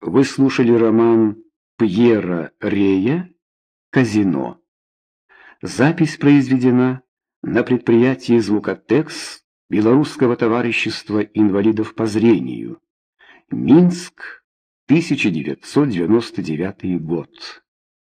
Вы слушали роман Пьера Рея «Казино». Запись произведена на предприятии «Звукотекс» Белорусского товарищества инвалидов по зрению. Минск, 1999 год.